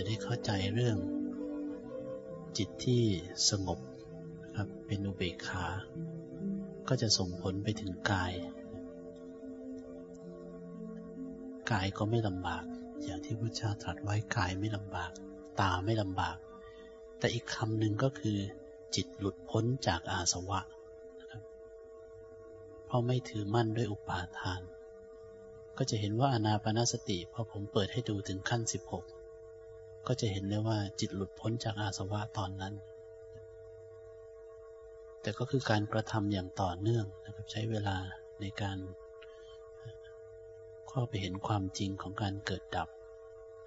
จะได้เข้าใจเรื่องจิตที่สงบครับเป็นอุเบกขา ก็จะส่งผลไปถึงกาย กายก็ไม่ลำบาก อย่างที่พระเจ้าตรัสไว้กายไม่ลำบาก ตาไม่ลำบาก แต่อีกคำหนึ่งก็คือ จิตหลุดพ้นจากอาสวะนะครับเพราะไม่ถือมั่นด้วยอุปาทาน ก็จะเห็นว่าอนาปนาสติพอผมเปิดให้ดูถึงขั้น 16 ก็จะเห็นได้ว่าจิตหลุดพ้นจากอาสวะตอนนั้น แต่ก็คือการกระทำอย่างต่อเนื่องนะครับ ใช้เวลาในการเข้าไปเห็นความจริงของการเกิดดับ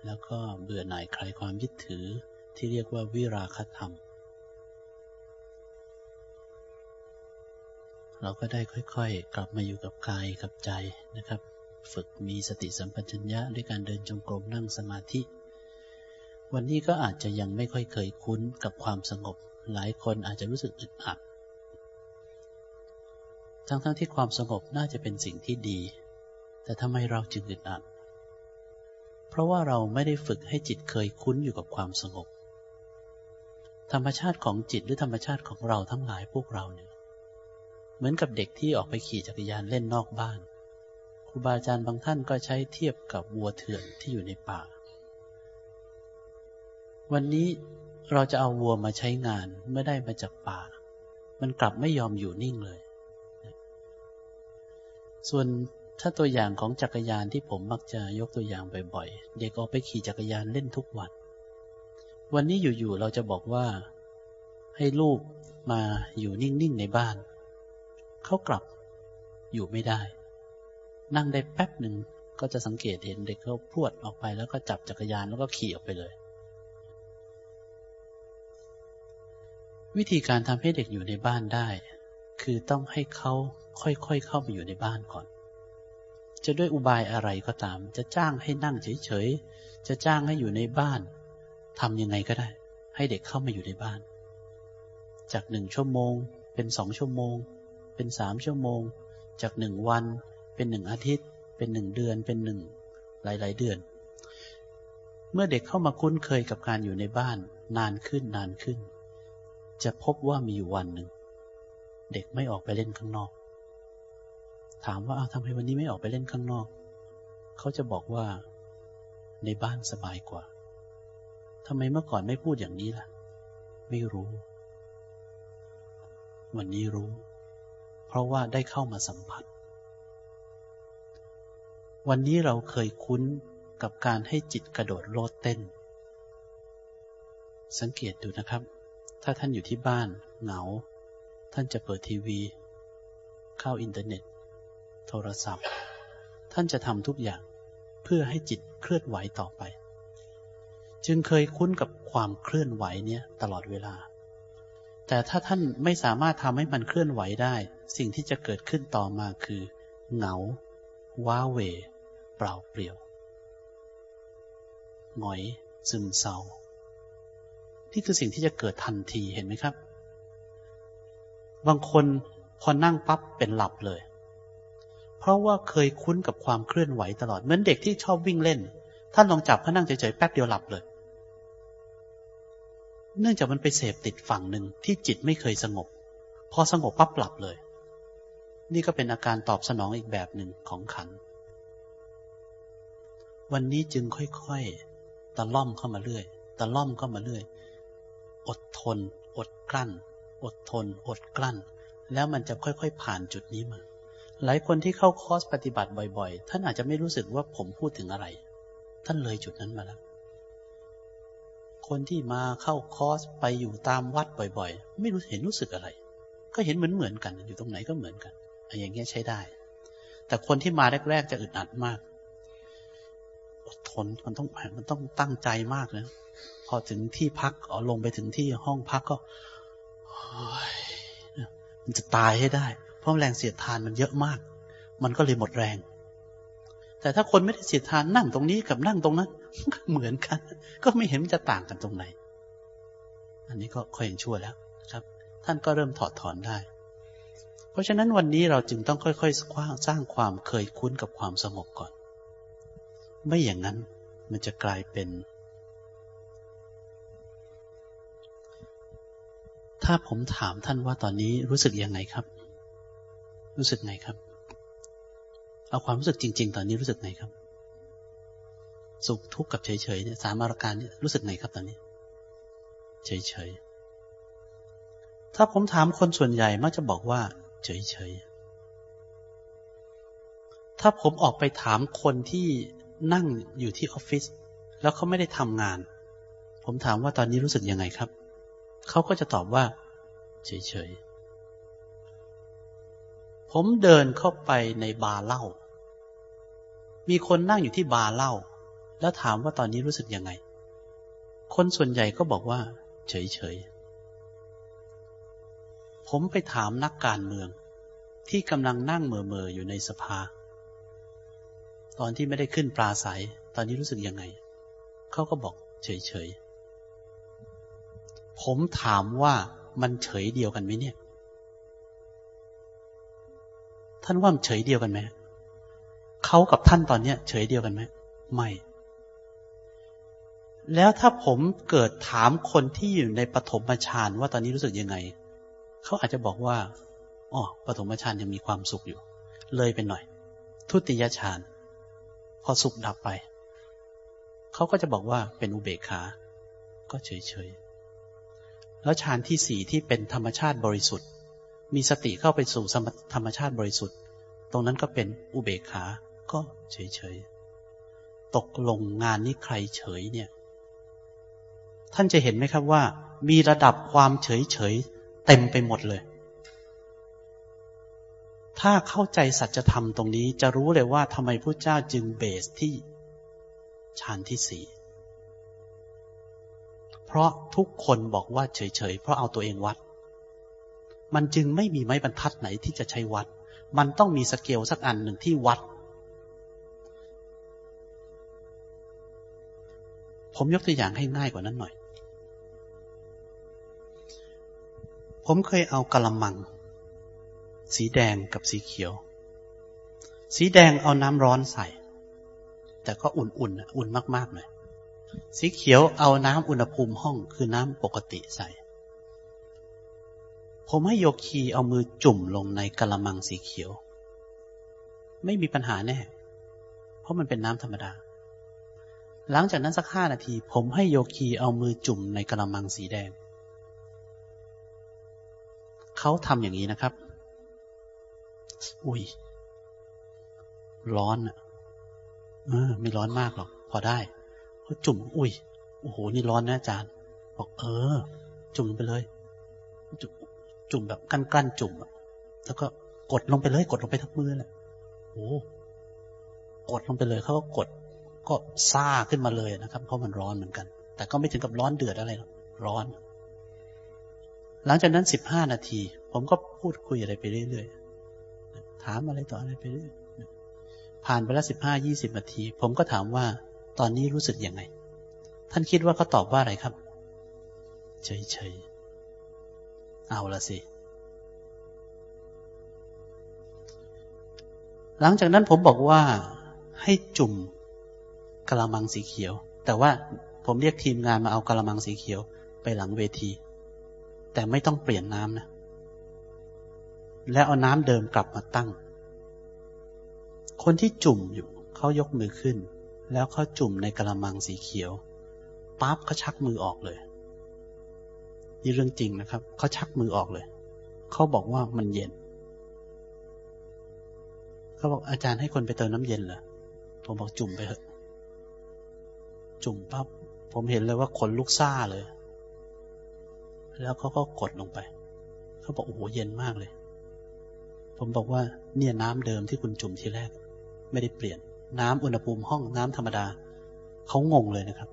แล้วก็เบื่อหน่ายคลายความยึดถือที่เรียกว่าวิราคธรรม เราก็ได้ค่อยๆ กลับมาอยู่กับกายกับใจนะครับ ฝึกมีสติสัมปชัญญะด้วยการเดินจงกรมนั่งสมาธิ วันนี้ก็อาจจะยังไม่ค่อยเคยคุ้นกับความสงบ หลายคนอาจจะรู้สึกอึดอัด ทั้งๆทที่ความสงบน่าจะเป็นสิ่งที่ดี แต่ทำไมเราจึงอึดอัด เพราะว่าเราไม่ได้ฝึกให้จิตเคยคุ้นอยู่กับความสงบ ธรรมชาติของจิตหรือธรรมชาติของเราทั้งหลายพวกเราเนี่ย เหมือนกับเด็กที่ออกไปขี่จักรยานเล่นนอกบ้าน ครูบาอาจารย์บางท่านก็ใช้เทียบกับวัวเถื่อนที่อยู่ในป่า วันนี้เราจะเอาวัวมาใช้งานเมื่อได้มาจากป่า มันกลับไม่ยอมอยู่นิ่งเลย ส่วนถ้าตัวอย่างของจักรยานที่ผมมักจะยกตัวอย่างบ่อยๆเด็กออกไปขี่จักรยานเล่นทุกวัน วันนี้อยู่ๆเราจะบอกว่า ให้ลูกมาอยู่นิ่งๆในบ้าน เขากลับอยู่ไม่ได้ นั่งได้แป๊บหนึ่งก็จะสังเกตเห็นเด็กเขาพวดออกไปแล้วก็จับจักรยานแล้วก็ขี่ออกไปเลย วิธีการทำให้เด็กอยู่ในบ้านได้ คือต้องให้เขาค่อยๆเข้าไปอยู่ในบ้านก่อน จะด้วยอุบายอะไรก็ตาม จะจ้างให้นั่งเฉยๆ จะจ้างให้อยู่ในบ้านทำยังไงก็ได้ ให้เด็กเข้ามาอยู่ในบ้าน จากหนึ่งชั่วโมง เป็นสองชั่วโมง เป็นสามชั่วโมง จากหนึ่งวัน เป็นหนึ่งอาทิตย์ เป็นหนึ่งเดือน เป็นหนึ่งหลายๆเดือน เมื่อเด็กเข้ามาคุ้นเคยกับการอยู่ในบ้าน นานขึ้นนานขึ้น จะพบว่ามีวันหนึ่ง เด็กไม่ออกไปเล่นข้างนอก ถามว่าเอาทำไมวันนี้ไม่ออกไปเล่นข้างนอก เขาจะบอกว่า ในบ้านสบายกว่าทำไมเมื่อก่อนไม่พูดอย่างนี้ล่ะ ไม่รู้ วันนี้รู้ เพราะว่าได้เข้ามาสัมผัส วันนี้เราเคยคุ้นกับการให้จิตกระโดดโลดเต้น สังเกตดูนะครับ ถ้าท่านอยู่ที่บ้าน เหงา ท่านจะเปิดทีวี เข้าอินเทอร์เน็ต โทรศัพท์ ท่านจะทำทุกอย่างเพื่อให้จิตเคลื่อนไหวต่อไป จึงเคยคุ้นกับความเคลื่อนไหวเนี้ยตลอดเวลา แต่ถ้าท่านไม่สามารถทำให้มันเคลื่อนไหวได้ สิ่งที่จะเกิดขึ้นต่อมาคือ เหงา ว้าเวเปล่าเปลี่ยวหงอย ซึมเศร้า นี่คือสิ่งที่จะเกิดทันทีเห็นไหมครับ บางคนพอนั่งปั๊บเป็นหลับเลย เพราะว่าเคยคุ้นกับความเคลื่อนไหวตลอด เหมือนเด็กที่ชอบวิ่งเล่น ท่านลองจับเขานั่งเฉยๆแป๊บเดียวหลับเลย เนื่องจากมันไปเสพติดฝั่งหนึ่งที่จิตไม่เคยสงบ พอสงบปั๊บหลับเลย นี่ก็เป็นอาการตอบสนองอีกแบบหนึ่งของขัน วันนี้จึงค่อยๆตะล่อมเข้ามาเรื่อยตะล่อมเข้ามาเรื่อย อดทน อดกลั้น อดทน อดกลั้น แล้วมันจะค่อยๆ ผ่านจุดนี้มา หลายคนที่เข้าคอร์สปฏิบัติบ่อยๆ ท่านอาจจะไม่รู้สึกว่าผมพูดถึงอะไร ท่านเลยจุดนั้นมาแล้ว คนที่มาเข้าคอร์สไปอยู่ตามวัดบ่อยๆ ไม่รู้เห็นรู้สึกอะไร ก็เห็นเหมือนเหมือนกัน อยู่ตรงไหนก็เหมือนกันอย่างเงี้ยใช้ได้ แต่คนที่มาแรกๆจะอึดอัดมาก อดทนมันต้องมันต้องตั้งใจมากนะพอถึงที่พักอ๋อลงไปถึงที่ห้องพักก็มันจะตายให้ได้ เพราะแรงเสียดทานมันเยอะมาก มันก็เลยหมดแรง แต่ถ้าคนไม่ได้เสียดทานนั่งตรงนี้กับนั่งตรงนั้นเหมือนกัน ก็ไม่เห็นมันจะต่างกันตรงไหน อันนี้ก็ค่อยยังชั่วแล้วครับ ท่านก็เริ่มถอดถอนได้ เพราะฉะนั้นวันนี้เราจึงต้องค่อยๆสร้างความเคยคุ้นกับความสงบก่อน ไม่อย่างนั้นมันจะกลายเป็น ถ้าผมถามท่านว่าตอนนี้รู้สึกยังไงครับ รู้สึกไงครับ เอาความรู้สึกจริง ๆ ตอนนี้รู้สึกไงครับ สุขทุกข์กับเฉยๆเนี่ยสามอาการเนี่ยรู้สึกไงครับตอนนี้ เฉยๆ ถ้าผมถามคนส่วนใหญ่มักจะบอกว่า เฉยๆถ้าผมออกไปถามคนที่ นั่งอยู่ที่ออฟฟิศแล้วเขาไม่ได้ทำงาน ผมถามว่าตอนนี้รู้สึกยังไงครับ เขาก็จะตอบว่า เฉยๆ ผมเดินเข้าไปในบาร์เหล้า มีคนนั่งอยู่ที่บาร์เหล้า แล้วถามว่าตอนนี้รู้สึกยังไง คนส่วนใหญ่ก็บอกว่า เฉยๆ ผมไปถามนักการเมือง ที่กำลังนั่งเมื่อๆอยู่ในสภา ตอนที่ไม่ได้ขึ้นปลาใสตอนนี้รู้สึกยังไง เขาก็บอก เฉยๆ ผมถามว่ามันเฉยเดียวกันไหมเนี่ย ท่านว่ามันเฉยเดียวกันไหมเขากับท่านตอนเนี้ย เฉยเดียวกันไหมไม่ แล้วถ้าผมเกิดถามคนที่อยู่ในปฐมฌานว่าตอนนี้รู้สึกยังไง เขาอาจจะบอกว่าอ๋อปฐมฌานยังมีความสุขอยู่ เลยไปหน่อย ทุติยฌาน พอสุขดับไป เขาก็จะบอกว่าเป็นอุเบกขา ก็เฉยเฉยแล้วฌานที่สี่ที่เป็นธรรมชาติบริสุทธิ์ มีสติเข้าไปสู่ธรรมชาติบริสุทธิ์ ตรงนั้นก็เป็นอุเบกขา ก็เฉยเฉยตกลงงานนี้ใครเฉยเนี่ย ท่านจะเห็นไหมครับว่า มีระดับความเฉยเฉยเต็มไปหมดเลย ถ้าเข้าใจสัจธรรมตรงนี้ จะรู้เลยว่าทำไมพระเจ้าจึงเบสที่ฌานที่สี่เพราะทุกคนบอกว่าเฉยๆ เพราะเอาตัวเองวัด มันจึงไม่มีไม้บรรทัดไหนที่จะใช้วัด มันต้องมีสเกลสักอันหนึ่งที่วัด ผมยกตัวอย่างให้ง่ายกว่านั้นหน่อย ผมเคยเอากระมัง สีแดงกับสีเขียว สีแดงเอาน้ำร้อนใส่ แต่ก็อุ่นๆอุ่นมากๆเลยสีเขียวเอาน้ำอุณหภูมิห้องคือน้ำปกติใส่ ผมให้โยคีเอามือจุ่มลงในกระมังสีเขียว ไม่มีปัญหาแน่ เพราะมันเป็นน้ำธรรมดา หลังจากนั้นสักห้านาที ผมให้โยคีเอามือจุ่มในกระมังสีแดง เขาทำอย่างนี้นะครับ อุ้ย ร้อนอะไม่ร้อนมากหรอก พอได้เขาจุ่ม อุ้ย โอ้โห นี่ร้อนนะอาจารย์ บอก เออ จุ่มไปเลยจุ่มจุ่มแบบกั้นกั้นจุ่มแล้วก็กดลงไปเลย กดลงไปทั้งมือแหละโอ้กดลงไปเลยเขาก็กด ก็ซ่าขึ้นมาเลยนะครับ เพราะมันร้อนเหมือนกัน แต่ก็ไม่ถึงกับร้อนเดือดอะไรหรอกร้อน หลังจากนั้นสิบห้านาที ผมก็พูดคุยอะไรไปเรื่อยๆ ถามอะไรต่ออะไรไปเรื่อยผ่านไปแล้วสิบห้ายี่สิบนาที ผมก็ถามว่า ตอนนี้รู้สึกยังไง ท่านคิดว่าเขาตอบว่าอะไรครับ เฉยๆ เอาละสิ หลังจากนั้นผมบอกว่าให้จุ่มกระมังสีเขียว แต่ว่าผมเรียกทีมงานมาเอากระมังสีเขียวไปหลังเวที แต่ไม่ต้องเปลี่ยนน้ำนะ แล้วเอาน้ำเดิมกลับมาตั้ง คนที่จุ่มอยู่เขายกมือขึ้น แล้วเขาจุ่มในกระมังสีเขียวปั๊บเขาชักมือออกเลย นี่เรื่องจริงนะครับเขาชักมือออกเลยเขาบอกว่ามันเย็นเขาบอกอาจารย์ให้คนไปเติมน้ำเย็นเหรอผมบอกจุ่มไปเถอะจุ่มปั๊บผมเห็นเลยว่าขนลุกซ่าเลย แล้วเขาก็กดลงไปเขาบอกโอ้โหเย็นมากเลย ผมบอกว่าเนี่ยน้ำเดิมที่คุณจุ่มทีแรก ไม่ได้เปลี่ยน น้ำอุณหภูมิห้องน้ำธรรมดาเขางงเลยนะครับ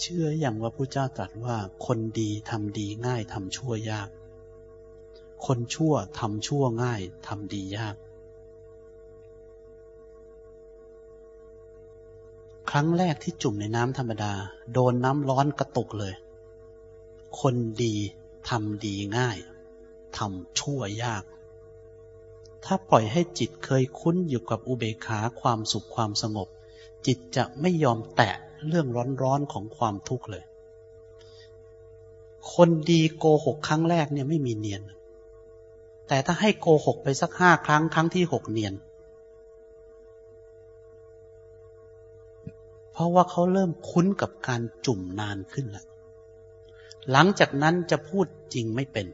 เชื่ออย่างว่าพระเจ้าตรัสว่าคนดีทำดีง่ายทำชั่วยาก คนชั่วทำชั่วง่ายทำดียาก ครั้งแรกที่จุ่มในน้ำธรรมดา โดนน้ำร้อนกระตุกเลย คนดีทำดีง่ายทำชั่วยาก ถ้าปล่อยให้จิตเคยคุ้นอยู่กับอุเบกขาความสุขความสงบ จิตจะไม่ยอมแตะเรื่องร้อนๆของความทุกข์เลย คนดีโกหกครั้งแรกเนี่ยไม่มีเนียน แต่ถ้าให้โกหกไปสักห้าครั้งครั้งที่หกเนียน เพราะว่าเขาเริ่มคุ้นกับการจุ่มนานขึ้นแล้ว หลังจากนั้นจะพูดจริงไม่เป็น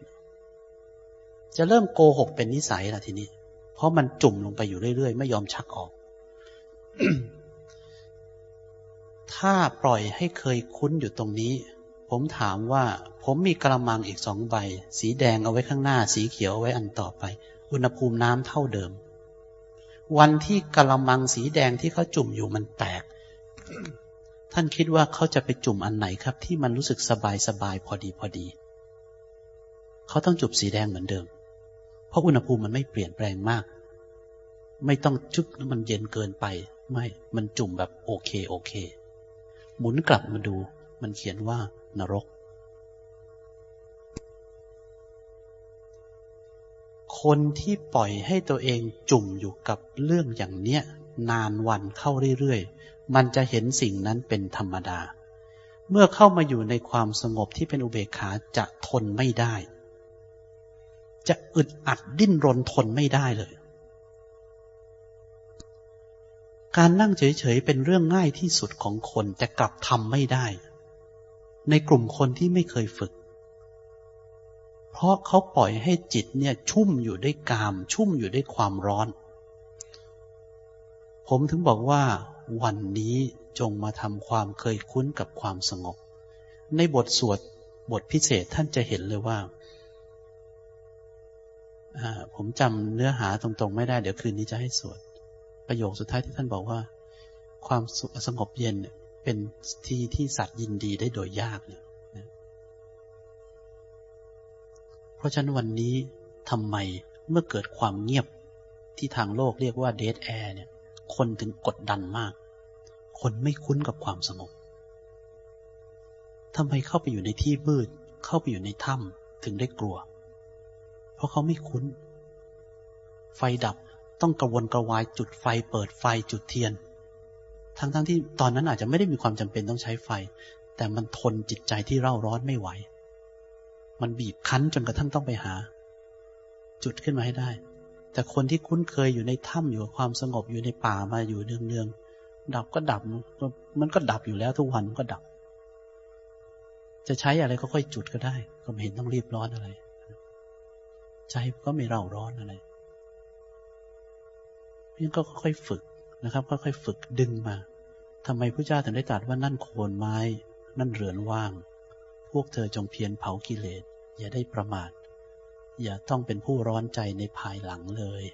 จะเริ่มโกหกเป็นนิสัยละทีนี้ เพราะมันจุ่มลงไปอยู่เรื่อยๆ ไม่ยอมชักออก ถ้าปล่อยให้เคยคุ้นอยู่ตรงนี้ ผมถามว่าผมมีกระมังอีกสองใบ สีแดงเอาไว้ข้างหน้า สีเขียวเอาไว้อันต่อไป อุณหภูมิน้ำเท่าเดิม วันที่กระมังสีแดงที่เขาจุ่มอยู่มันแตก ท่านคิดว่าเขาจะไปจุ่มอันไหนครับ ที่มันรู้สึกสบายสบายพอดีพอดี เขาต้องจุ่มสีแดงเหมือนเดิม เพราะอุณหภูมิมันไม่เปลี่ยนแปลงมาก ไม่ต้องชุบแล้วมันเย็นเกินไป ไม่ มันจุ่มแบบโอเคโอเค หมุนกลับมาดู มันเขียนว่านรก คนที่ปล่อยให้ตัวเองจุ่มอยู่กับเรื่องอย่างเนี้ยนานวันเข้าเรื่อยๆ มันจะเห็นสิ่งนั้นเป็นธรรมดา เมื่อเข้ามาอยู่ในความสงบที่เป็นอุเบกขาจะทนไม่ได้ จะอึดอัดดิ้นรนทนไม่ได้เลย การนั่งเฉยๆเป็นเรื่องง่ายที่สุดของคนแต่กลับทำไม่ได้ ในกลุ่มคนที่ไม่เคยฝึก เพราะเขาปล่อยให้จิตเนี่ยชุ่มอยู่ด้วยกาม ชุ่มอยู่ด้วยความร้อน ผมถึงบอกว่า วันนี้จงมาทำความเคยคุ้นกับความสงบ ในบทสวดบทพิเศษท่านจะเห็นเลยว่า ผมจำเนื้อหาตรงๆ ไม่ได้เดี๋ยวคืนนี้จะให้สวด ประโยคสุดท้ายที่ท่านบอกว่า ความสงบเย็นเป็นที่ที่สัตว์ยินดีได้โดยยากเนี่ยเพราะฉะนั้นวันนี้ทำไมเมื่อเกิดความเงียบที่ทางโลกเรียกว่าเดทแอร์เนี่ย คนถึงกดดันมาก คนไม่คุ้นกับความสงบทำไมเข้าไปอยู่ในที่มืด เข้าไปอยู่ในถ้ำถึงได้กลัว เพราะเขาไม่คุ้น ไฟดับต้องกระวนกระวายจุดไฟเปิดไฟจุดเทียน ทั้งๆทที่ตอนนั้นอาจจะไม่ได้มีความจำเป็นต้องใช้ไฟ แต่มันทนจิตใจที่เร่าร้อนไม่ไหว มันบีบคั้นจนกระทั่งต้องไปหา จุดขึ้นมาให้ได้ แต่คนที่คุ้นเคยอยู่ในถ้ำอยู่กับความสงบอยู่ในป่ามาอยู่เนืองๆดับก็ดับมันก็ดับอยู่แล้วทุกวันก็ดับ จะใช้อะไรก็ค่อยจุดก็ได้ ก็ไม่เห็นต้องรีบร้อนอะไรใจก็ไม่เร่าร้อนอะไรเพียงก็ค่อยฝึกนะครับก็ค่อยฝึกดึงมาทำไมพระเจ้าถึงได้ตรัสว่านั่นโคนไม้ นั่นเรือนว่าง พวกเธอจงเพียรเผากิเลสอย่าได้ประมาท อย่าต้องเป็นผู้ร้อนใจในภายหลังเลย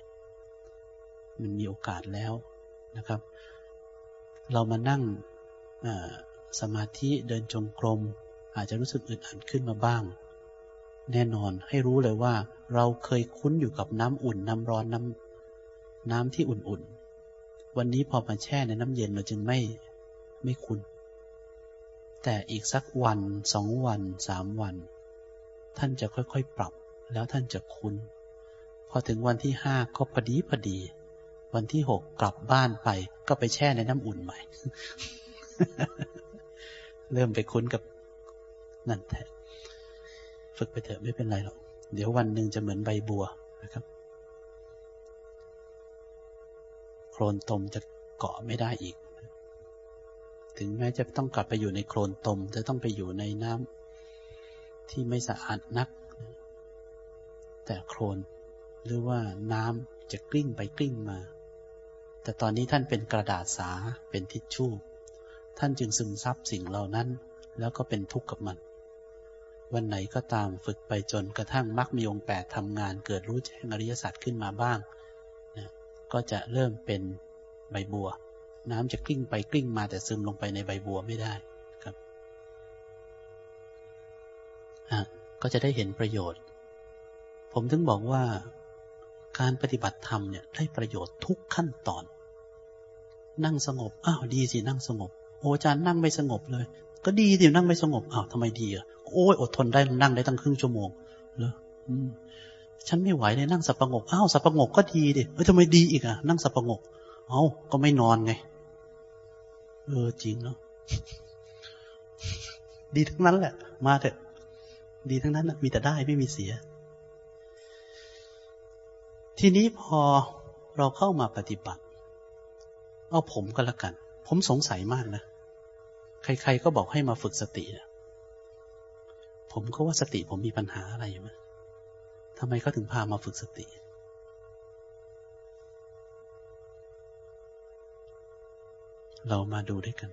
มันมีโอกาสแล้วนะครับ เรามานั่งสมาธิเดินจงกรม อาจจะรู้สึกอึดอัดขึ้นมาบ้าง แน่นอนให้รู้เลยว่า เราเคยคุ้นอยู่กับน้ำอุ่นน้ำร้อนน้ำน้ำที่อุ่นๆ วันนี้พอมาแช่ในน้ำเย็นเราจึงไม่ไม่คุ้น แต่อีกสักวันสองวันสามวัน ท่านจะค่อยๆปรับ แล้วท่านจะคุ้น พอถึงวันที่ห้าก็พอดีพอดี วันที่หกกลับบ้านไป ก็ไปแช่ในน้ำอุ่นใหม่ เริ่มไปคุ้นกับนั่นแท้ฝึกไปเถอะไม่เป็นไรหรอก เดี๋ยววันหนึ่งจะเหมือนใบบัวนะครับ โคลนตมจะเกาะไม่ได้อีก ถึงแม้จะต้องกลับไปอยู่ในโคลนตม จะต้องไปอยู่ในน้ำที่ไม่สะอาดนัก แต่โคลนหรือว่าน้ำจะกลิ้งไปกลิ้งมา แต่ตอนนี้ท่านเป็นกระดาษสาเป็นทิชชู่ ท่านจึงซึมซับสิ่งเหล่านั้น แล้วก็เป็นทุกข์กับมัน วันไหนก็ตามฝึกไปจนกระทั่งมรรคมีองค์แปดทำงานเกิดรู้แจ้งอริยสัจขึ้นมาบ้างนะก็จะเริ่มเป็นใบบัว น้ำจะกลิ้งไปกลิ้งมาแต่ซึมลงไปในใบบัวไม่ได้ครับก็จะได้เห็นประโยชน์ ผมถึงบอกว่าการปฏิบัติธรรมเนี่ยได้ประโยชน์ทุกขั้นตอน นั่งสงบ อ้าวดีสินั่งสงบ โอ้อาจารย์นั่งไม่สงบเลย ก็ดีสินั่งไม่สงบ อ้าวทำไมดีอะโอ้ยอดทนได้นั่งได้ตั้งครึ่งชั่วโมงเหรอฉันไม่ไหวเลยนั่งสับประงกอ้าวสับประงกก็ดีดิเอ้ยทำไมดีอีกอะนั่งสับประงก เอ้าก็ไม่นอนไง เออจริงเนาะดีทั้งนั้นแหละ มาเถอะ ดีทั้งนั้นนะมีแต่ได้ไม่มีเสีย ทีนี้พอเราเข้ามาปฏิบัติ เอาผมก็แล้วกัน ผมสงสัยมากนะ ใคร ๆ ก็บอกให้มาฝึกสตินะผมก็ว่าสติผมมีปัญหาอะไรไหมทำไมเขาถึงพามาฝึกสติ เรามาดูด้วยกัน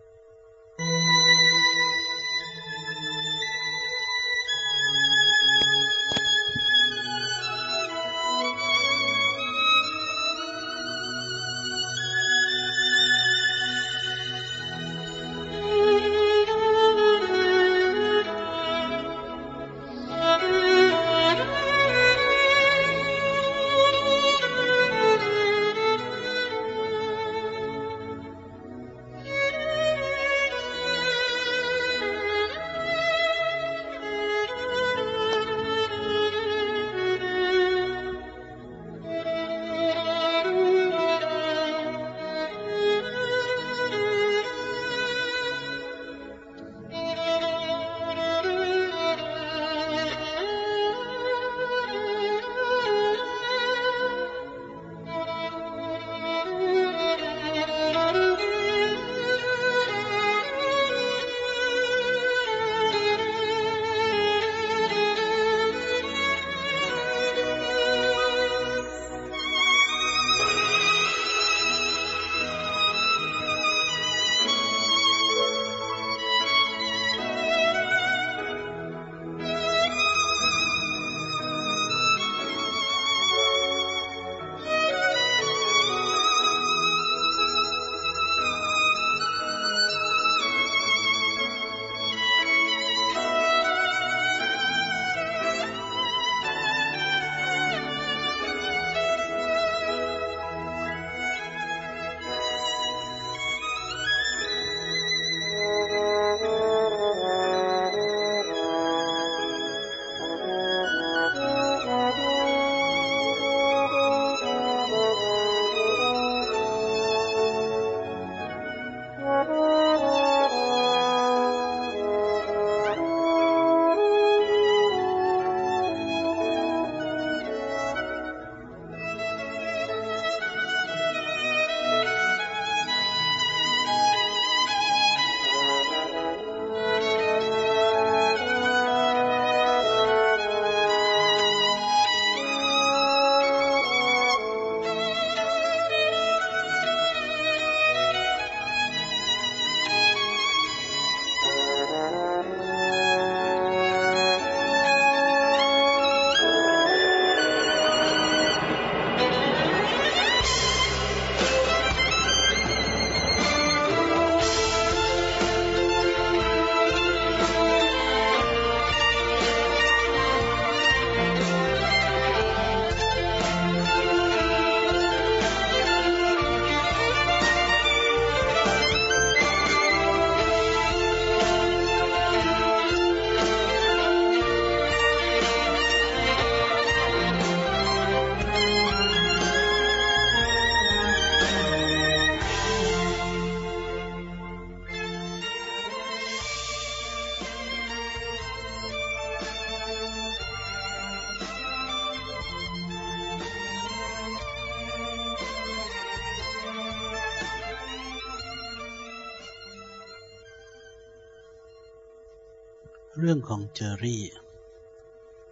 เรื่องของเจอรี่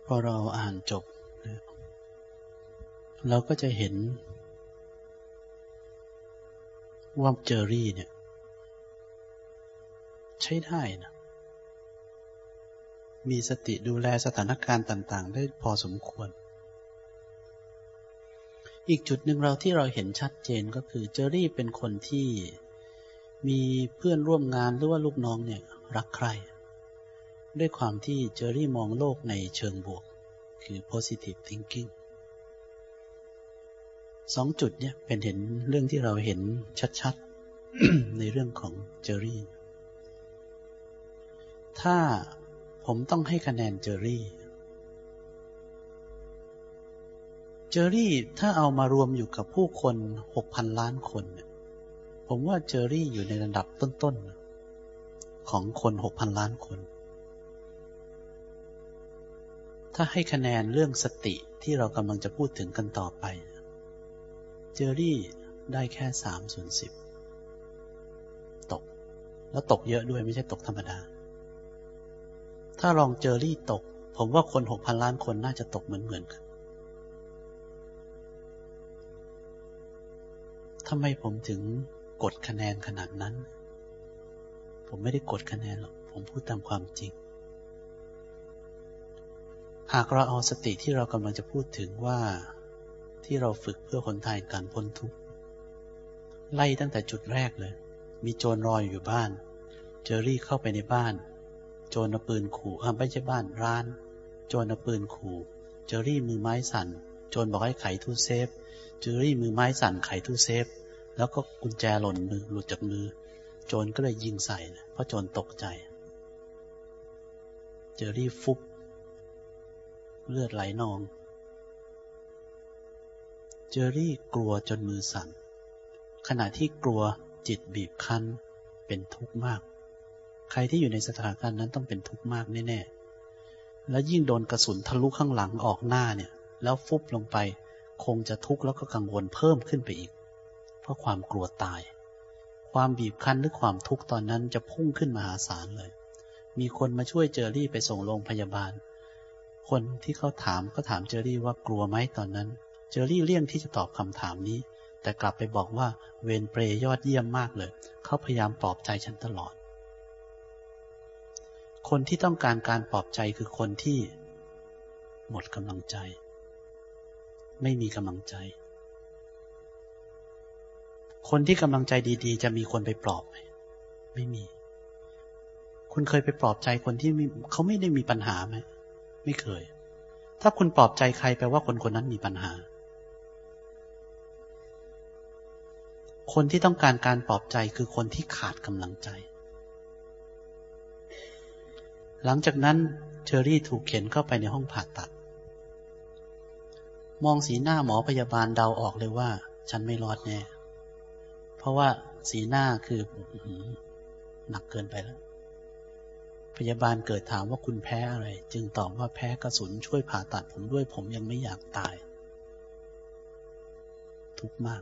พอเราอ่านจบ เราก็จะเห็น ว่าเจอรี่เนี่ย ใช้ได้นะ มีสติดูแลสถานการณ์ต่าง ๆ ได้พอสมควร อีกจุดหนึ่งเราที่เราเห็นชัดเจนก็คือเจอรี่เป็นคนที่มีเพื่อนร่วมงานหรือว่าลูกน้องเนี่ย รักใคร ด้วยความที่เจอรี่มองโลกในเชิงบวก คือ positive thinking สองจุดเนี่ยเป็นเห็นเรื่องที่เราเห็นชัดๆ ในเรื่องของเจอรี่ ถ้าผมต้องให้คะแนนเจอรี่ เจอรี่ถ้าเอามารวมอยู่กับผู้คนหกพันล้านคน ผมว่าเจอรี่อยู่ในระดับต้นๆ ของคนหกพันล้านคน ถ้าให้คะแนนเรื่องสติที่เรากำลังจะพูดถึงกันต่อไป เจอรี่ได้แค่สามส่วนสิบตก แล้วตกเยอะด้วยไม่ใช่ตกธรรมดา ถ้าลองเจอรี่ตก ผมว่าคนหกพันล้านคนน่าจะตกเหมือนๆกันทำไมผมถึงกดคะแนนขนาดนั้น ผมไม่ได้กดคะแนนหรอก ผมพูดตามความจริง หากเราเอาสติที่เรากำลังจะพูดถึงว่าที่เราฝึกเพื่อคนไทยการพ้นทุกข์ไล่ตั้งแต่จุดแรกเลย มีโจรรออยู่บ้าน เจอรี่เข้าไปในบ้าน โจรเอาปืนขู่อ่าไม่ใช่บ้านร้าน โจรเอาปืนขู่เจอรี่มือไม้สั่น โจรบอกให้ไขตู้เซฟ เจอรี่มือไม้สั่นไขตู้เซฟ แล้วก็กุญแจหล่นมือหลุดจากมือ โจรก็เลยยิงใส่เพราะโจรตกใจ เจอรี่ฟุบ เลือดไหลนอง เจอรี่กลัวจนมือสั่น ขณะที่กลัวจิตบีบคั้น เป็นทุกข์มาก ใครที่อยู่ในสถานการณ์นั้นต้องเป็นทุกข์มากแน่ๆ แล้วยิ่งโดนกระสุนทะลุข้างหลังออกหน้าเนี่ย แล้วฟุบลงไป คงจะทุกข์แล้วก็กังวลเพิ่มขึ้นไปอีก เพราะความกลัวตาย ความบีบคั้นหรือความทุกข์ตอนนั้นจะพุ่งขึ้นมหาศาลเลย มีคนมาช่วยเจอรี่ไปส่งโรงพยาบาล คนที่เขาถามก็ถามเจอรี่ว่ากลัวไหมตอนนั้น เจอรี่เลี่ยงที่จะตอบคำถามนี้ แต่กลับไปบอกว่าเวนเปรยอดเยี่ยมมากเลย เขาพยายามปลอบใจฉันตลอด คนที่ต้องการการปลอบใจคือคนที่ หมดกำลังใจ ไม่มีกำลังใจ คนที่กำลังใจดี ๆ จะมีคนไปปลอบไหมไม่มี คุณเคยไปปลอบใจคนที่เขาไม่ได้มีปัญหาไหม ไม่เคย ถ้าคุณปลอบใจใครแปลว่าคนคนนั้นมีปัญหา คนที่ต้องการการปลอบใจคือคนที่ขาดกำลังใจ หลังจากนั้นเชอรี่ถูกเข็นเข้าไปในห้องผ่าตัด มองสีหน้าหมอพยาบาลเดาออกเลยว่า ฉันไม่รอดแน่ เพราะว่าสีหน้าคือหนักเกินไปแล้ว พยาบาลเกิดถามว่าคุณแพ้อะไร จึงตอบว่าแพ้กระสุนช่วยผ่าตัดผมด้วยผมยังไม่อยากตาย ทุกมาก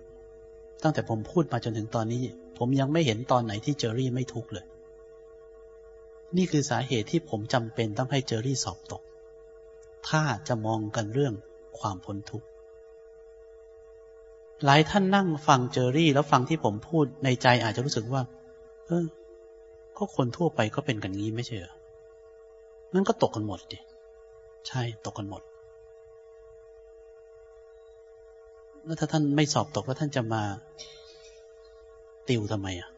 ตั้งแต่ผมพูดมาจนถึงตอนนี้ ผมยังไม่เห็นตอนไหนที่เจอรี่ไม่ทุกเลย นี่คือสาเหตุที่ผมจำเป็นต้องให้เจอรี่สอบตก ถ้าจะมองกันเรื่องความพ้นทุกข์หลายท่านนั่งฟังเจอรี่แล้วฟังที่ผมพูดในใจอาจจะรู้สึกว่า เออ ก็คนทั่วไปก็เป็นกันงี้ไม่ใช่เหรอนั่นก็ตกกันหมดดิ ใช่ตกกันหมด แล้วถ้าท่านไม่สอบตกแล้วท่านจะมา ติวทำไมอะ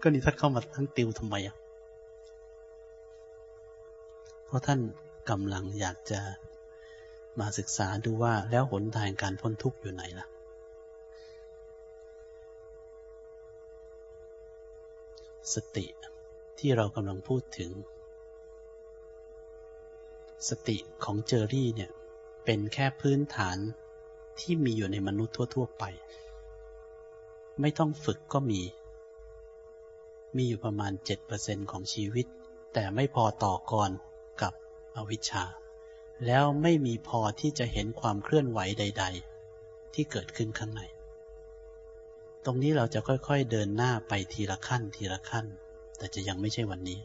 ก็นี่ท่านเข้ามาทั้งติวทำไมอะ เพราะท่านกำลังอยากจะมาศึกษาดูว่าแล้วหนทางการพ้นทุกข์อยู่ไหนล่ะ สติที่เรากำลังพูดถึง สติของเจอรี่เนี่ยเป็นแค่พื้นฐานที่มีอยู่ในมนุษย์ทั่ว ๆ ไป ไม่ต้องฝึกก็มี มีอยู่ประมาณ 7%ของชีวิต แต่ไม่พอต่อกรกับอวิชชา แล้วไม่มีพอที่จะเห็นความเคลื่อนไหวใด ๆ ที่เกิดขึ้นข้างใน ตรงนี้เราจะค่อยๆเดินหน้าไปทีละขั้นทีละขั้น แต่จะยังไม่ใช่วันนี้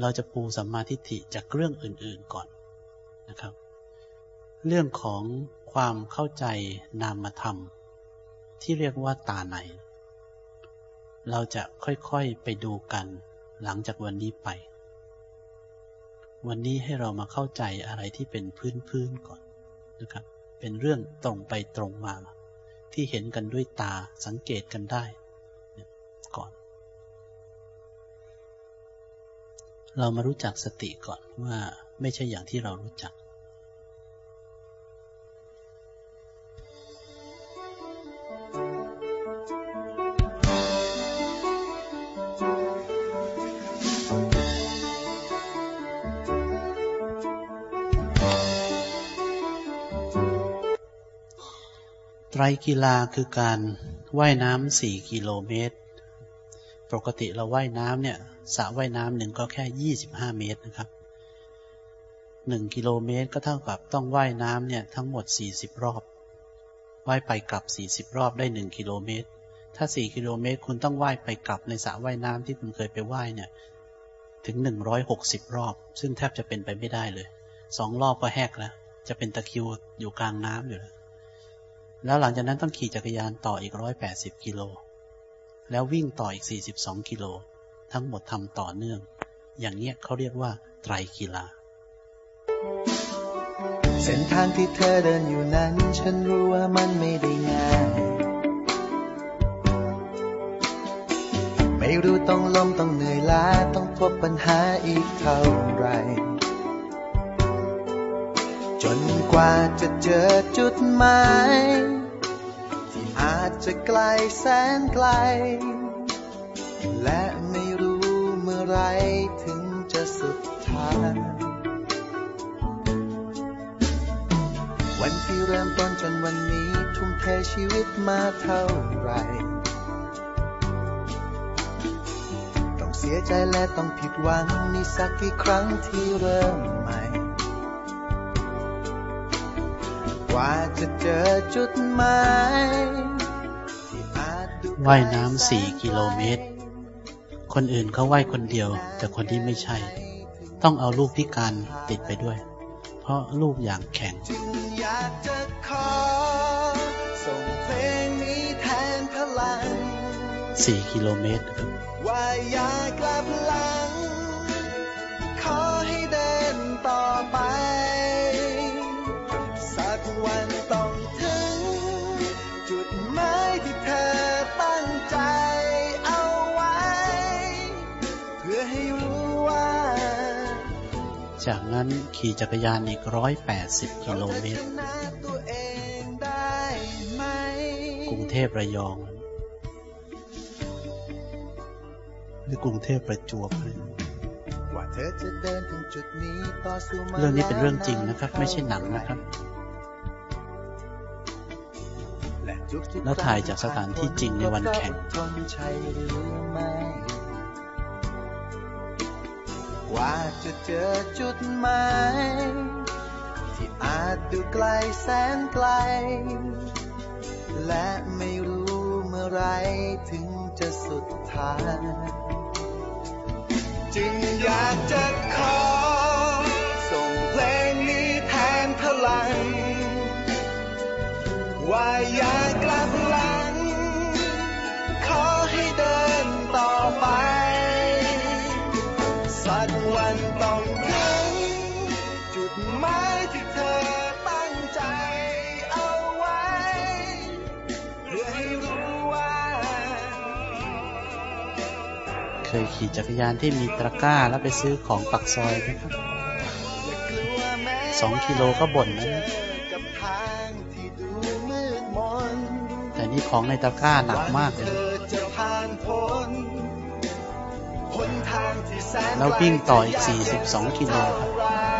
เราจะปูสัมมาทิฏฐิจากเรื่องอื่นๆก่อนนะครับ เรื่องของความเข้าใจนามธรรม ที่เรียกว่าตาในเราจะค่อยๆไปดูกันหลังจากวันนี้ไป วันนี้ให้เรามาเข้าใจอะไรที่เป็นพื้นพื้นก่อนนะครับ เป็นเรื่องตรงไปตรงมา ที่เห็นกันด้วยตาสังเกตกันได้ก่อน เรามารู้จักสติก่อนว่าไม่ใช่อย่างที่เรารู้จัก ไตรกีฬาคือการว่ายน้ำสี่กิโลเมตร ปกติเราว่ายน้ำเนี่ยสระว่ายน้ำหนึ่งก็แค่ยี่สิบห้าเมตรนะครับหนึ่งกิโลเมตรก็เท่ากับต้องว่ายน้ำเนี่ยทั้งหมดสี่สิบรอบ ว่ายไปกลับสี่สิบรอบได้หนึ่งกิโลเมตร ถ้าสี่กิโลเมตรคุณต้องว่ายไปกลับในสระว่ายน้ำที่คุณเคยไปว่ายเนี่ยถึงหนึ่งร้อยหกสิบรอบ ซึ่งแทบจะเป็นไปไม่ได้เลยสองรอบก็แหกแล้ว จะเป็นตะคิวอยู่กลางน้ำอยู่แล้ว แล้วหลังจากนั้นต้องขี่จักรยานต่ออีกร้อยแปดสิบกิโล แล้ววิ่งต่ออีกสี่สิบสองกิโล ทั้งหมดทำต่อเนื่อง อย่างเนี้ยเขาเรียกว่าไตรกีฬา เส้นทางที่เธอเดินอยู่นั้น ฉันรู้ว่ามันไม่ได้ง่าย ไม่รู้ต้องล้มต้องเหนื่อยล้า ต้องพบปัญหาอีกเท่าไรจนกว่าจะเจอจุดหมาย จะไกลแสนไกล และไม่รู้เมื่อไรถึงจะสุดทางวันที่เริ่มต้นจนวันนี้ทุ่มเทชีวิตมาเท่าไร ต้องเสียใจและต้องผิดหวังนี่สักกี่ครั้งที่เริ่มใหม่ว่าจะเจอจุดหมาย ว่ายน้ำสี่กิโลเมตร คนอื่นเขาว่ายคนเดียว แต่คนที่ไม่ใช่ ต้องเอาลูกพิการติดไปด้วย เพราะลูกอย่างแข็งสี่กิโลเมตรครับว่าอยากกลับหลัง ขอให้เดินต่อไป จากนั้นขี่จักรยานอีกร้อยแปดสิบกิโลเมตร กรุงเทพระยอง หรือกรุงเทพประจวบเรื่องนี้เป็นเรื่องจริงนะครับ ไม่ใช่หนังนะครับ แล้วถ่ายจากสถานที่จริงในวันแข่ง ว่าจะเจอจุดหมายที่อาจดูไกลแสนไกล และไม่รู้เมื่อไรถึงจะสุดทางจึงอยากจะขอ ส่งเพลงนี้แทนพลัง ว่าอยากลับหลั ขี่จักรยานที่มีตะกร้าแล้วไปซื้อของปักซอยไหมครับสองกิโลก็บ่นนะนี่ของในตะกร้าหนักมากเลยแล้ววิ่งต่ออีก 42 กิโลครับ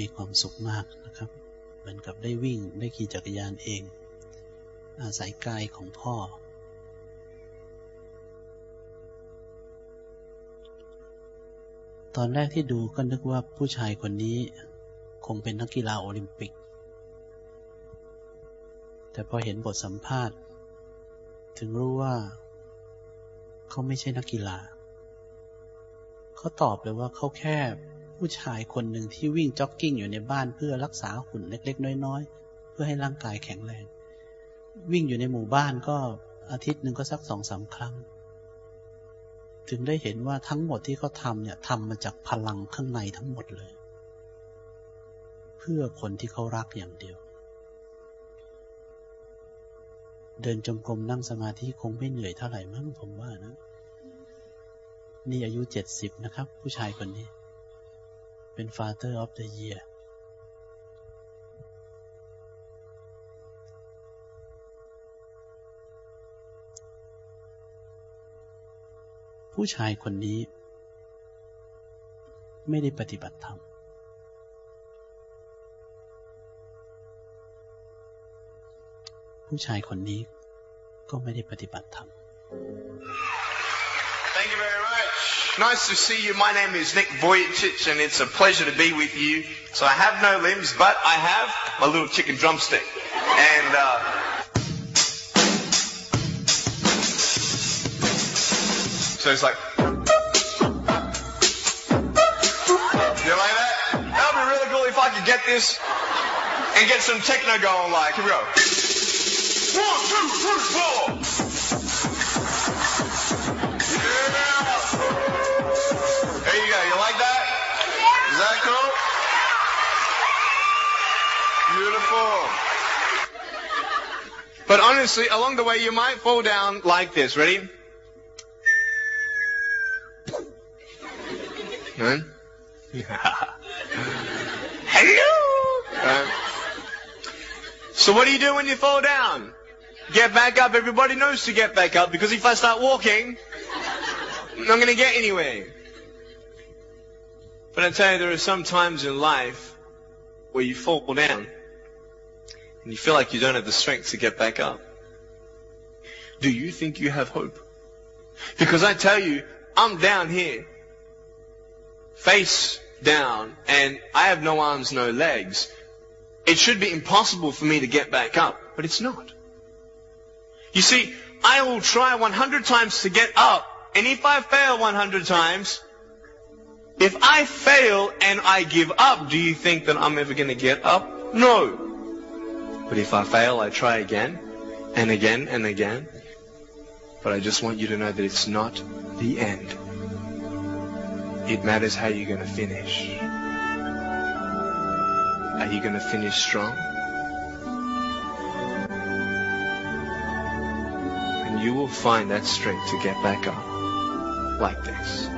มีความสุขมากนะครับ เหมือนกับได้วิ่งได้ขี่จักรยานเอง อาศัยกายของพ่อ ตอนแรกที่ดูก็นึกว่าผู้ชายคนนี้คงเป็นนักกีฬาโอลิมปิก แต่พอเห็นบทสัมภาษณ์ ถึงรู้ว่าเขาไม่ใช่นักกีฬา เขาตอบเลยว่าเขาแค่ ผู้ชายคนหนึ่งที่วิ่งจ็อกกิ้งอยู่ในบ้านเพื่อรักษาหุ่นเล็ก ๆ น้อย ๆ เพื่อให้ร่างกายแข็งแรง วิ่งอยู่ในหมู่บ้านก็อาทิตย์หนึ่งก็สักสองสามครั้ง ถึงได้เห็นว่าทั้งหมดที่เขาทำเนี่ยทำมาจากพลังข้างในทั้งหมดเลย เพื่อคนที่เขารักอย่างเดียว เดินจงกรมนั่งสมาธิคงไม่เหนื่อยเท่าไหร่มั้งผมว่านะ นี่อายุเจ็ดสิบนะครับ ผู้ชายคนนี้ เป็น Father of the Year ผู้ชายคนนี้ ไม่ได้ปฏิบัติธรรม ผู้ชายคนนี้ก็ไม่ได้ปฏิบัติธรรม Nice to see you. My name is Nick Vujicic and it's a pleasure to be with you. So I have no limbs, but I have my little chicken drumstick. And, uh, so it's like, you like that? That would be really cool if I could get this and get some techno going like, here we go. One, two, three, four. But honestly, along the way, you might fall down like this. Ready? Huh? Hello. So what do you do when you fall down? Get back up. Everybody knows to get back up because if I start walking, I'm not going to get anywhere. But I tell you, there are some times in life where you fall down and you feel like you don't have the strength to get back up. Do you think you have hope? Because I tell you, I'm down here, face down, and I have no arms, no legs. It should be impossible for me to get back up, but it's not. You see, I will try 100 times to get up, and if I fail 100 times, if I fail and I give up, do you think that I'm ever going to get up? No. But if I fail, I try again, and again, and again. But I just want you to know that it's not the end. It matters how you're going to finish. Are you going to finish strong? And you will find that strength to get back up like this.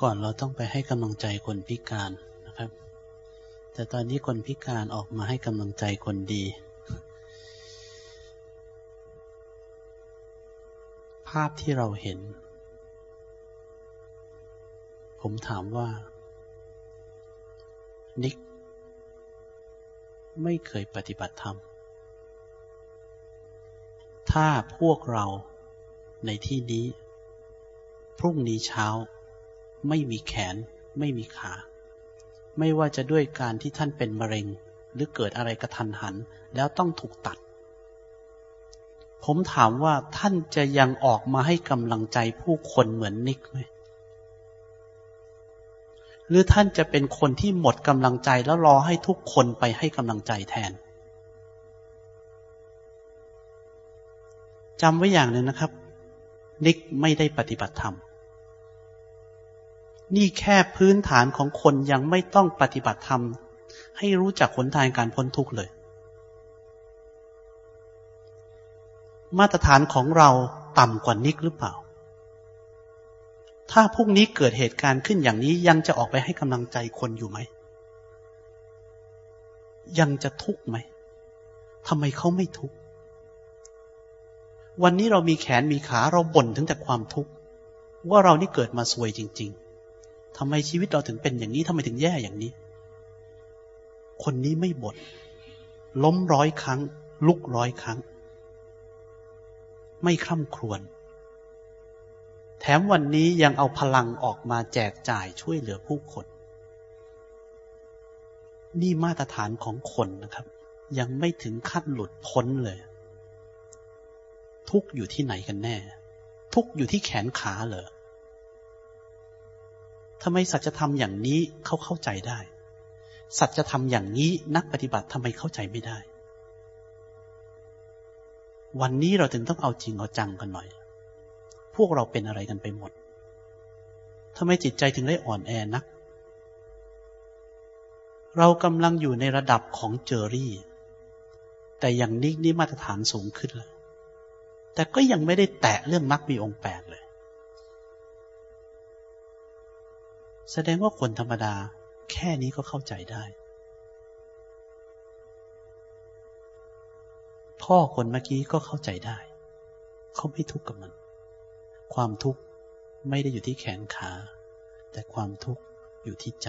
ก่อนเราต้องไปให้กำลังใจคนพิการนะครับ แต่ตอนนี้คนพิการออกมาให้กำลังใจคนดี ภาพที่เราเห็น ผมถามว่า นิก ไม่เคยปฏิบัติธรรม ถ้าพวกเราในที่นี้ พรุ่งนี้เช้า ไม่มีแขน ไม่มีขา ไม่ว่าจะด้วยการที่ท่านเป็นมะเร็ง หรือเกิดอะไรกระทันหัน แล้วต้องถูกตัด ผมถามว่าท่านจะยังออกมาให้กำลังใจผู้คนเหมือนนิกไหมหรือท่านจะเป็นคนที่หมดกำลังใจแล้วรอให้ทุกคนไปให้กำลังใจแทนจำไว้อย่างหนึ่งนะครับ นิกไม่ได้ปฏิบัติธรรม นี่แค่พื้นฐานของคนยังไม่ต้องปฏิบัติธรรม ให้รู้จักหนทางการพ้นทุกข์เลย มาตรฐานของเราต่ำกว่านิกหรือเปล่า ถ้าพรุ่งนี้เกิดเหตุการณ์ขึ้นอย่างนี้ยังจะออกไปให้กำลังใจคนอยู่ไหม ยังจะทุกข์ไหมทำไมเขาไม่ทุกข์ วันนี้เรามีแขนมีขาเราบ่นถึงแต่ความทุกข์ ว่าเรานี่เกิดมาสวยจริง ๆ ทำไมชีวิตเราถึงเป็นอย่างนี้ทำไมถึงแย่อย่างนี้ คนนี้ไม่บ่นล้มร้อยครั้ง ลุกร้อยครั้ง ไม่คร่ำครวญแถมวันนี้ยังเอาพลังออกมาแจกจ่ายช่วยเหลือผู้คน นี่มาตรฐานของคนนะครับ ยังไม่ถึงขั้นหลุดพ้นเลย ทุกอยู่ที่ไหนกันแน่ ทุกอยู่ที่แขนขาเหรอ ทำไมสัจธรรมอย่างนี้เขาเข้าใจได้ สัจธรรมอย่างนี้นักปฏิบัติทำไมเข้าใจไม่ได้ วันนี้เราถึงต้องเอาจริงเอาจังกันหน่อย พวกเราเป็นอะไรกันไปหมดทำไมจิตใจถึงได้อ่อนแอนัก เรากำลังอยู่ในระดับของเจอรี่ แต่อย่างนิกนี่มาตรฐานสูงขึ้นแล้ว แต่ก็ยังไม่ได้แตะเรื่องมรรคมีองค์แปดเลย แสดงว่าคนธรรมดา แค่นี้ก็เข้าใจได้ พ่อคนเมื่อกี้ก็เข้าใจได้ เขาไม่ทุกข์กับมัน ความทุกข์ไม่ได้อยู่ที่แขนขา แต่ความทุกข์อยู่ที่ใจ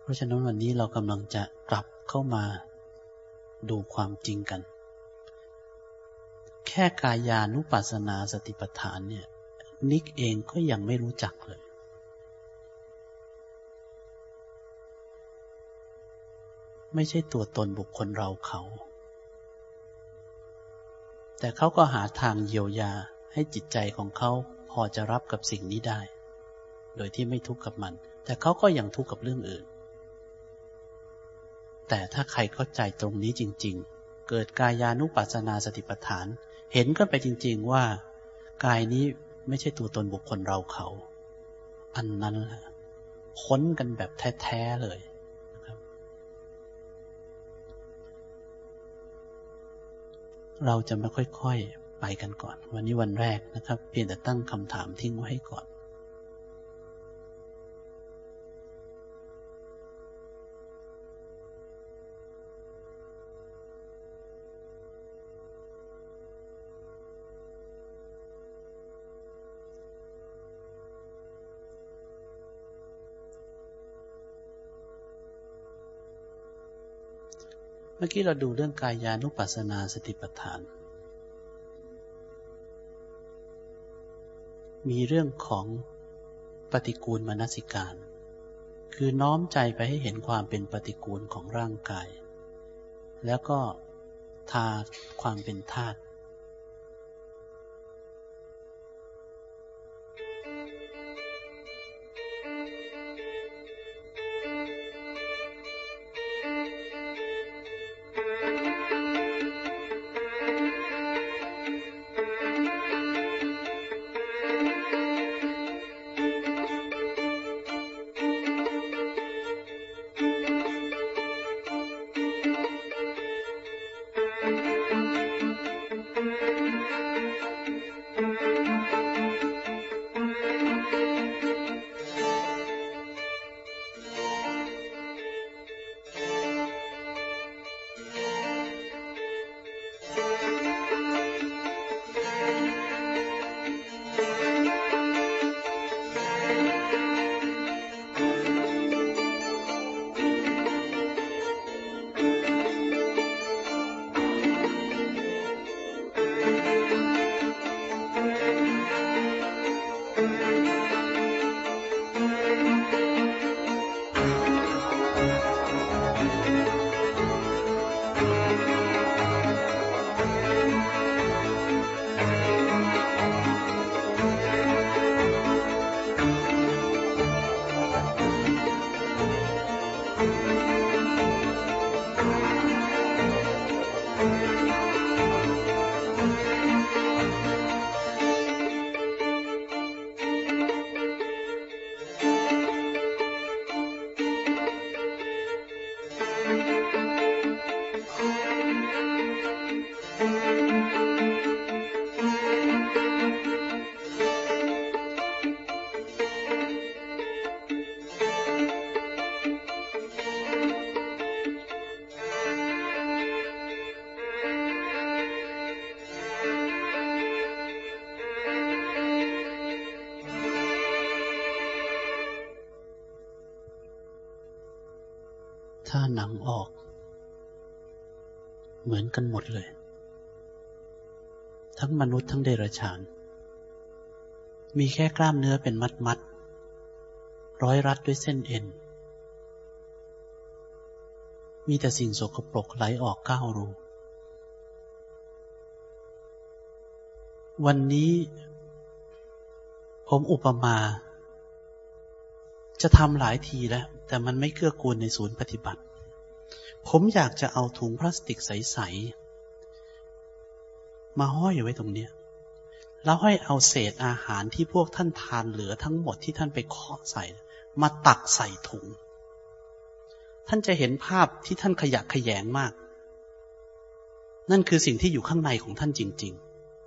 เพราะฉะนั้นวันนี้เรากำลังจะกลับเข้ามาดูความจริงกัน แค่กายานุปัสสนาสติปัฏฐานเนี่ย นิกเองก็ยังไม่รู้จักเลย ไม่ใช่ตัวตนบุคคลเราเขา แต่เขาก็หาทางเยียวยาให้จิตใจของเขาพอจะรับกับสิ่งนี้ได้ โดยที่ไม่ทุกข์กับมัน แต่เขาก็ยังทุกข์กับเรื่องอื่น แต่ถ้าใครเข้าใจตรงนี้จริง ๆ เกิดกายานุปัสสนาสติปัฏฐาน เห็นก็ไปจริง ๆ ว่ากายนี้ ไม่ใช่ตัวตนบุคคลเราเขา อันนั้นแหละค้นกันแบบแท้ๆเลยเราจะไม่ค่อยๆไปกันก่อน วันนี้วันแรกนะครับ เพียงแต่ตั้งคำถามทิ้งไว้ให้ก่อน มื่อกี้เราดูเรื่องกายานุปัสสนาสติปัฏฐาน มีเรื่องของปฏิกูลมนสิการ คือน้อมใจไปให้เห็นความเป็นปฏิกูลของร่างกาย แล้วก็ทาความเป็นธาตุ หนังออก เหมือนกันหมดเลย ทั้งมนุษย์ทั้งเดรัจฉาน มีแค่กล้ามเนื้อเป็นมัดมัดร้อยรัดด้วยเส้นเอ็น มีแต่สิ่งโสกปรกไหลออกก้าวรูวันนี้ ผมอุปมา จะทำหลายทีแล้ว แต่มันไม่เกื้อกูลในศูนย์ปฏิบัติ ผมอยากจะเอาถุงพลาสติกใส ๆ มาห้อยไว้ตรงเนี้ย แล้วให้เอาเศษอาหารที่พวกท่านทานเหลือทั้งหมดที่ท่านไปเคาะใส่ มาตักใส่ถุง ท่านจะเห็นภาพที่ท่านขยะขยงมาก นั่นคือสิ่งที่อยู่ข้างในของท่านจริง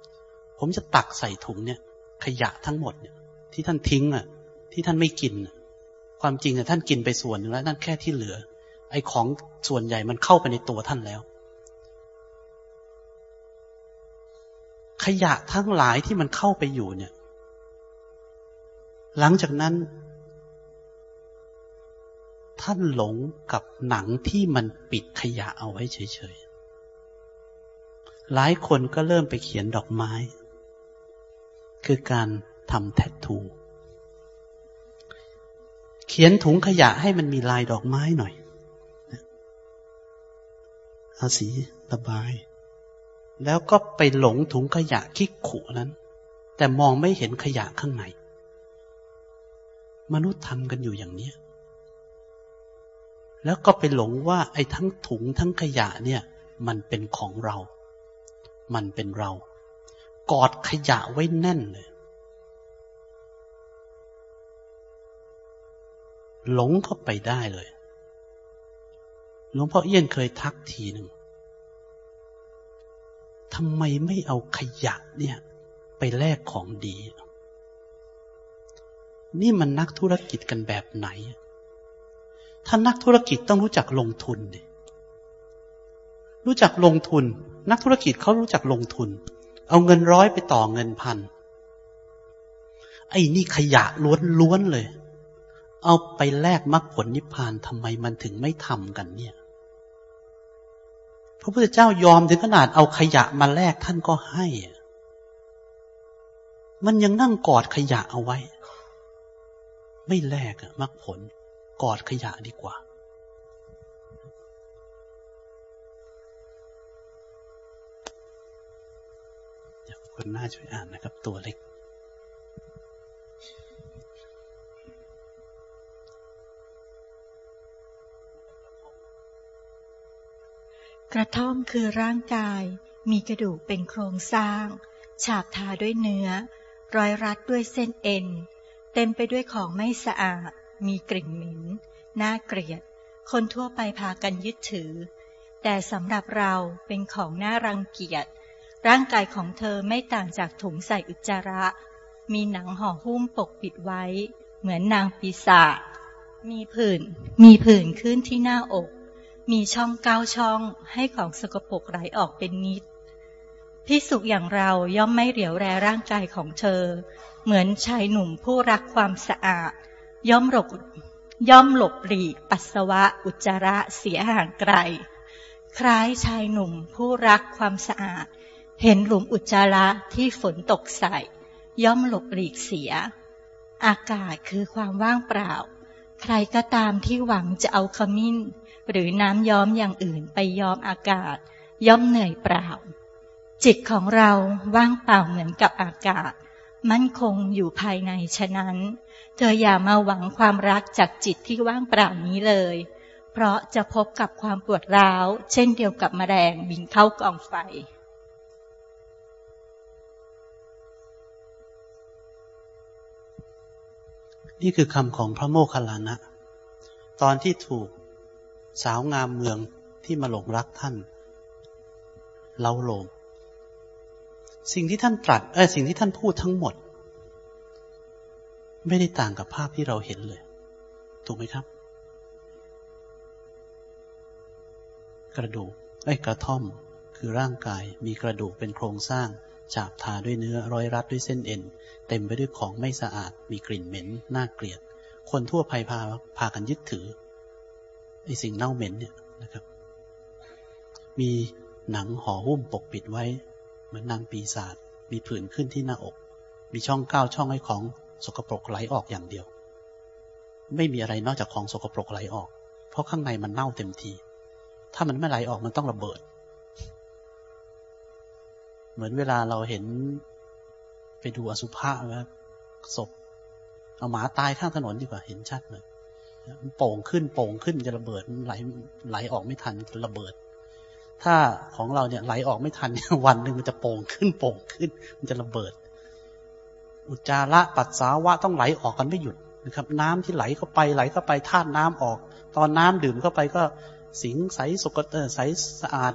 ๆ ผมจะตักใส่ถุงเนี่ย ขยะทั้งหมดเนี่ย ที่ท่านทิ้งอะ ที่ท่านไม่กิน ความจริงอะท่านกินไปส่วนนึงแล้วนั่นแค่ที่เหลือ อ้ของส่วนใหญ่มันเข้าไปในตัวท่านแล้ว ขยะทั้งหลายที่มันเข้าไปอยู่เนี่ย หลังจากนั้น ท่านหลงกับหนังที่มันปิดขยะเอาไว้เฉยๆ หลายคนก็เริ่มไปเขียนดอกไม้ คือการทำแทททูเขียนถุงขยะให้มันมีลายดอกไม้หน่อย อาสีระบาย แล้วก็ไปหลงถุงขยะคิกขุนั้น แต่มองไม่เห็นขยะข้างใน มนุษย์ทำกันอยู่อย่างนี้ แล้วก็ไปหลงว่าไอ้ทั้งถุงทั้งขยะเนี่ย มันเป็นของเรา มันเป็นเรา กอดขยะไว้แน่นเลย หลงเข้าไปได้เลย หลวงพ่อเอี้ยนเคยทักทีหนึ่งทำไมไม่เอาขยะเนี่ย ไปแลกของดี นี่มันนักธุรกิจกันแบบไหน ถ้านักธุรกิจต้องรู้จักลงทุนดิรู้จักลงทุน นักธุรกิจเขารู้จักลงทุน เอาเงินร้อยไปต่อเงินพันไอ้นี่ขยะล้วนๆเลย เอาไปแลกมรรคผลนิพพานทำไมมันถึงไม่ทำกันเนี่ย พระพุทธเจ้ายอมถึงขนาดเอาขยะมาแลกท่านก็ให้ มันยังนั่งกอดขยะเอาไว้ ไม่แลกมรรคผล กอดขยะดีกว่าอยากคนหน้าช่วยอ่านนะครับ ตัวเล็ก กระท่อมคือร่างกาย มีกระดูกเป็นโครงสร้าง ฉาบทาด้วยเนื้อรอยรัดด้วยเส้นเอ็น เต็มไปด้วยของไม่สะอาด มีกลิ่นเหม็น น่าเกลียด คนทั่วไปพากันยึดถือ แต่สำหรับเราเป็นของน่ารังเกียจ ร่างกายของเธอไม่ต่างจากถุงใส่อุจจาระ มีหนังห่อหุ้มปกปิดไว้ เหมือนนางปีศาจ มีผื่น มีผื่นขึ้นที่หน้าอก มีช่องเก้าช่องให้ของสกปรกไหลออกเป็นนิดพิสุอย่างเราย่อมไม่เหลียวแรร่างกายของเธอ เหมือนชายหนุ่มผู้รักความสะอาด ย่อมหลบย่อมหลบหลีกปัสสาวะอุจจาระเสียห่างไกล คล้ายชายหนุ่มผู้รักความสะอาด เห็นหลุมอุจจาระที่ฝนตกใส่ ย่อมหลบหลีกเสีย อากาศคือความว่างเปล่า ใครก็ตามที่หวังจะเอาขมิ้น หรือน้ำย้อมอย่างอื่นไปย้อมอากาศ ย่อมเหนื่อยเปล่า จิตของเราว่างเปล่าเหมือนกับอากาศ มั่นคงอยู่ภายในฉะนั้น เธออย่ามาหวังความรักจากจิตที่ว่างเปล่านี้เลย เพราะจะพบกับความปวดร้าว เช่นเดียวกับแมลงบินเข้ากองไฟนี่คือคำของพระโมคคัลลานะ ตอนที่ถูก สาวงามเมืองที่มาหลงรักท่านเล้าโลม สิ่งที่ท่านตรัสเออสิ่งที่ท่านพูดทั้งหมด ไม่ได้ต่างกับภาพที่เราเห็นเลย ถูกไหมครับ กระดูกไอ้กระท่อมคือร่างกายมีกระดูกเป็นโครงสร้าง ฉาบทาด้วยเนื้อร้อยรัดด้วยเส้นเอ็น เต็มไปด้วยของไม่สะอาด มีกลิ่นเหม็น น่าเกลียด คนทั่วไปพาพากันยึดถือ ไอ้สิ่งเน่าเหม็นเนี่ยนะครับ มีหนังห่อหุ้มปกปิดไว้ เหมือนนางปีศาจมีผื่นขึ้นที่หน้าอก มีช่องก้าวช่องให้ของสกปรกไหลออกอย่างเดียว ไม่มีอะไรนอกจากของสกปรกไหลออก เพราะข้างในมันเน่าเต็มที ถ้ามันไม่ไหลออกมันต้องระเบิด เหมือนเวลาเราเห็นไปดูอสุภะนะศพเอาหมาตายข้างถนนดีกว่าเห็นชัดเลย มันโป่งขึ้นโป่งขึ้นจะระเบิดไหลไหลออกไม่ทันระเบิด ถ้าของเราเนี่ยไหลออกไม่ทันวันหนึ่งมันจะโป่งขึ้นโป่งขึ้น มันจะระเบิด อุจจาระปัสสาวะต้องไหลออกกันไม่หยุดนะครับ น้ำที่ไหลเข้าไปไหลเข้าไปธาตุน้ำออก ตอนน้ำดื่มเข้าไปก็สิงใสสกเออใสสะอาด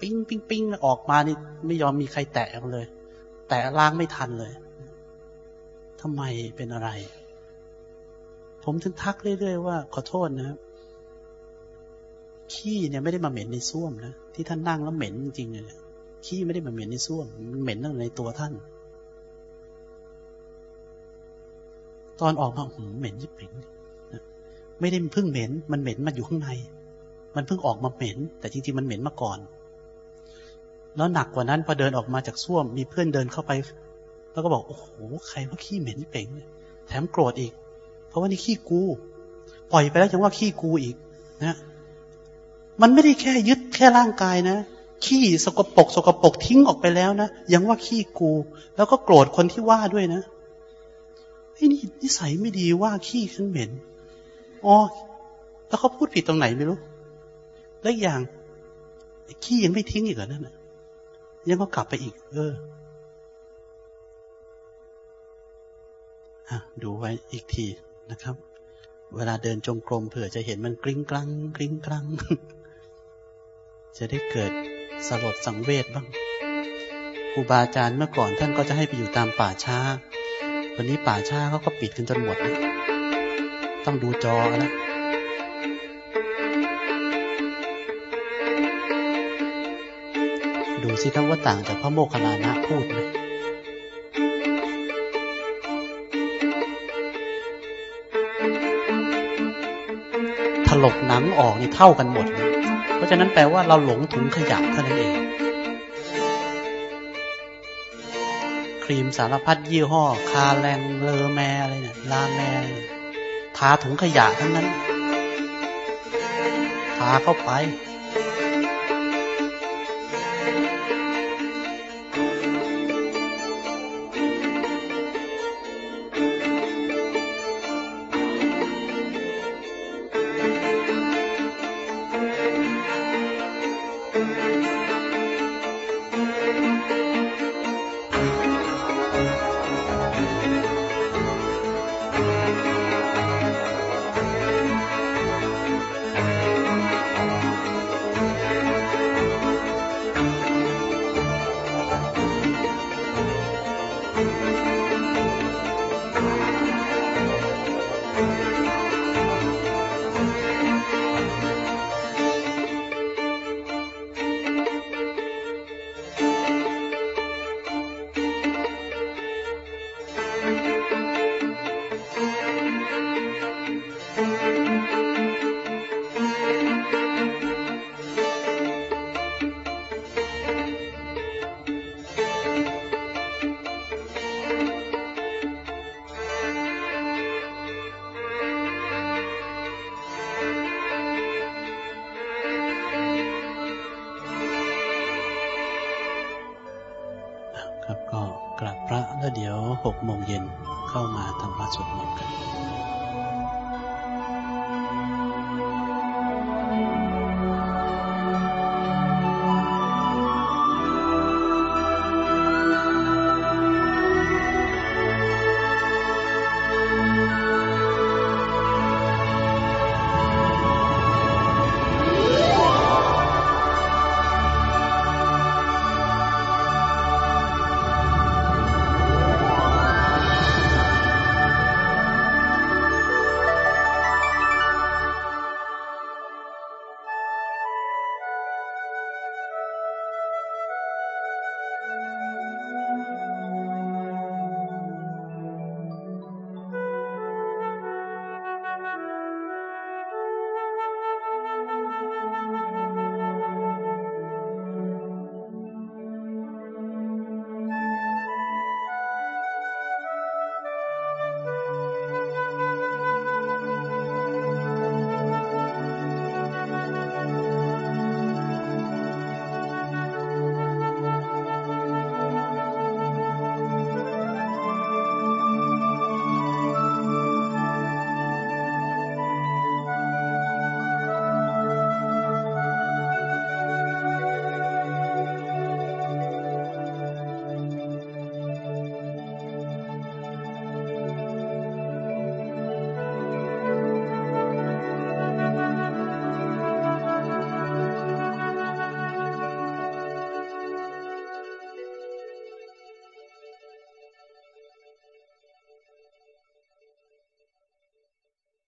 ปิ้งปิ้งปิ้งออกมานี่ไม่ยอมมีใครแตะเลย แตะล้างไม่ทันเลยทำไมเป็นอะไร ผมถึงทักเรื่อยๆว่าขอโทษนะครับขี้เนี่ยไม่ได้มาเหม็นในส้วมนะที่ท่านนั่งแล้วเหม็นจริงๆเนี่ยขี้ไม่ได้มาเหม็นในส้วมมันเหม็นตั้งในตัวท่าน ตอนออกมาหืมเหม็นยิ่งเหม็นไม่ได้เพิ่งเหม็น มันเหม็นมาอยู่ข้างใน มันเพิ่งออกมาเหม็น แต่จริงๆมันเหม็นมาก่อน แล้วหนักกว่านั้นพอเดินออกมาจากส้วม มีเพื่อนเดินเข้าไป แล้วก็บอกโอ้โหใครว่าขี้เหม็นเป่งแถมโกรธอีก เพราะว่านี่ขี้กู ปล่อยไปแล้วยังว่าขี้กูอีกนะ มันไม่ได้แค่ยึดแค่ร่างกายนะขี้สกปรกสกปรกทิ้งออกไปแล้วนะยังว่าขี้กู แล้วก็โกรธคนที่ว่าด้วยนะไอ้นี่นิสัยไม่ดีว่าขี้ฉันเหม็นอ๋อแล้วเขาพูดผิดตรงไหนไม่รู้แล้วอย่างขี้ยังไม่ทิ้งอีกเหรอนั่นนะยังก็กลับไปอีก เออดูไว้อีกที นะครับ เวลาเดินจงกรมเผื่อจะเห็นมันกริ้งกลังกริ้งกลัง จะได้เกิดสลดสังเวชบ้างครูบาอาจารย์เมื่อก่อนท่านก็จะให้ไปอยู่ตามป่าช้า วันนี้ป่าช้าเขาก็ปิดกันจนหมดนะต้องดูจอแล้วดูสิครับว่าต่างจากพระโมคคัลลานะพูดไหม ถลกหนังออกนี่เท่ากันหมดเลยเพราะฉะนั้นแปลว่าเราหลงถุงขยะเท่านั้นเอง ครีมสารพัดยี่ห้อ คาแรงเลอแมอะไรเนี่ยลาแมทาถุงขยะทั้งนั้น ทาเข้าไป